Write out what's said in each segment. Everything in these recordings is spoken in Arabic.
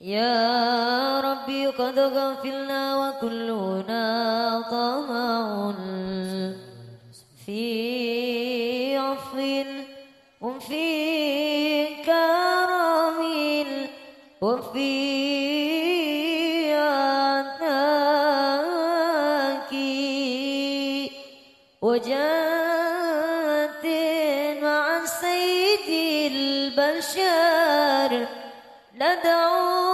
يا ربي قد غفلنا وكلنا طمع في عفو وفي كرم وفي عطاك وجات مع سيد البشر ندعوك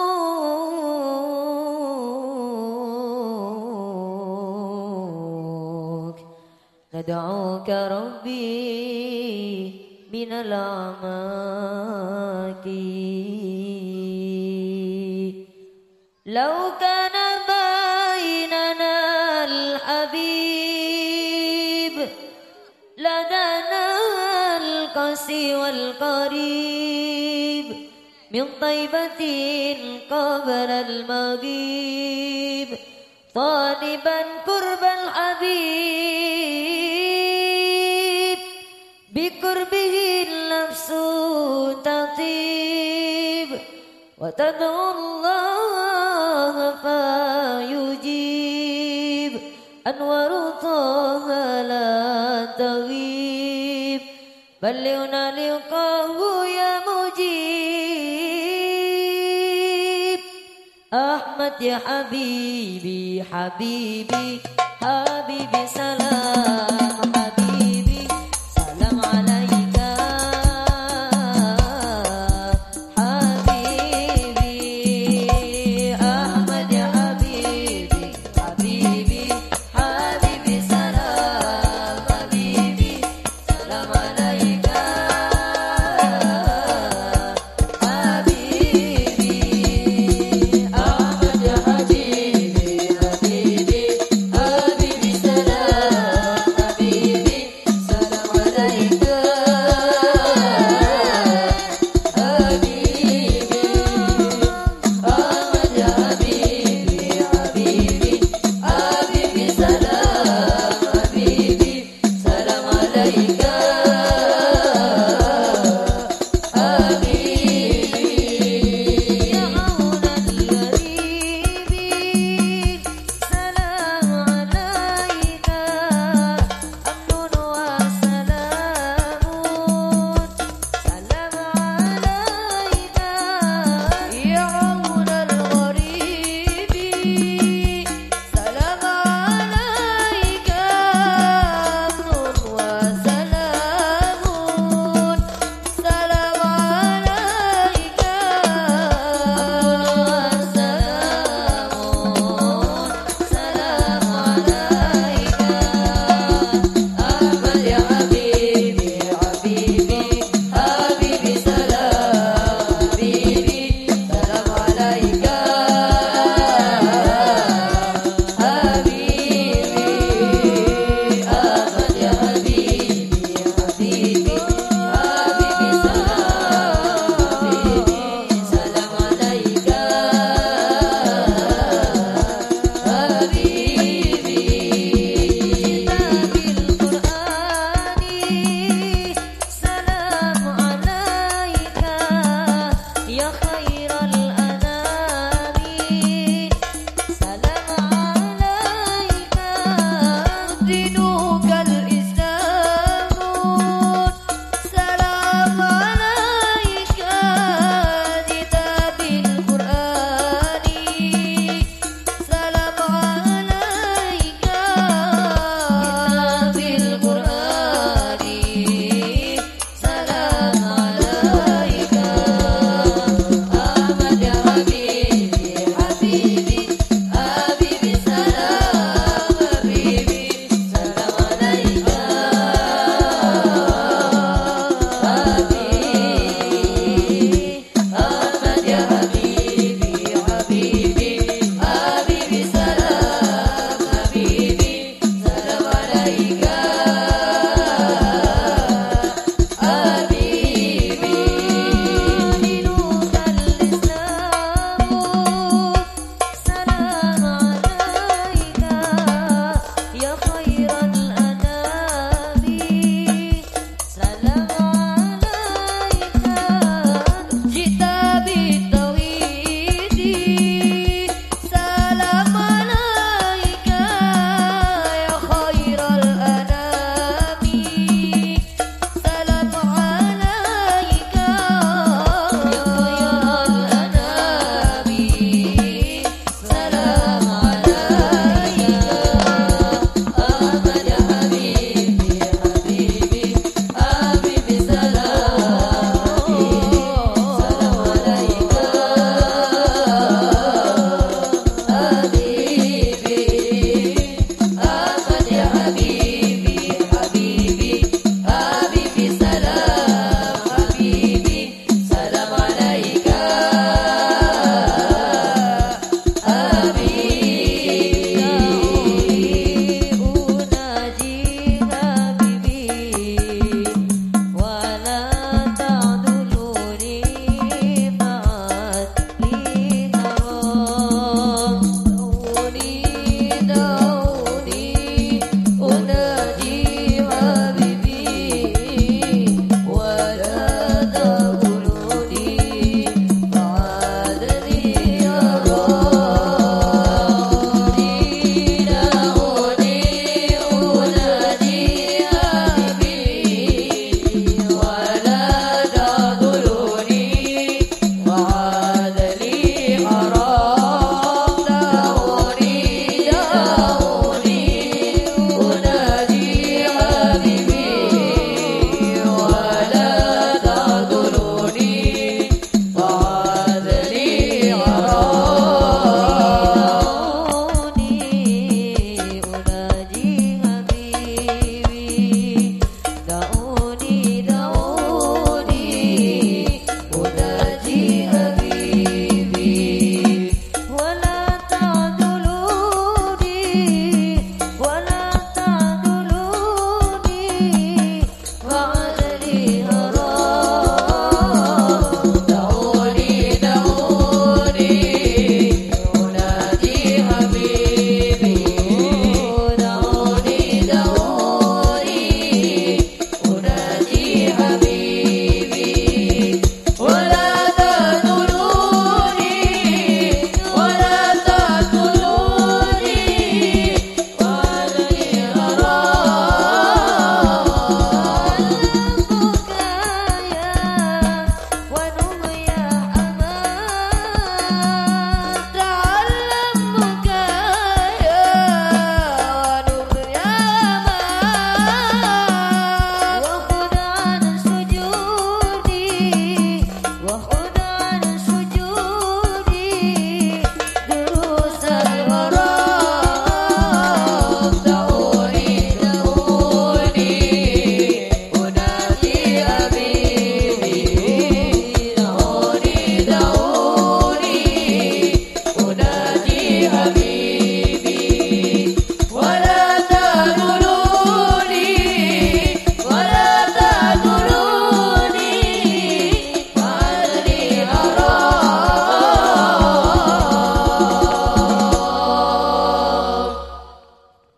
ندعوك ربي من الأعماق. لو كان بيننا الحبيب لدنا القسي والقريب من طيبة قبل المغيب. طالبا قرب الحبيب بقربه النفس تطيب وتدعو الله فيجيب. أنور طه لا تغيب. بلغنا لقاه يا مجيب. أحمد يا حبيبي حبيبي حبيبي سلام.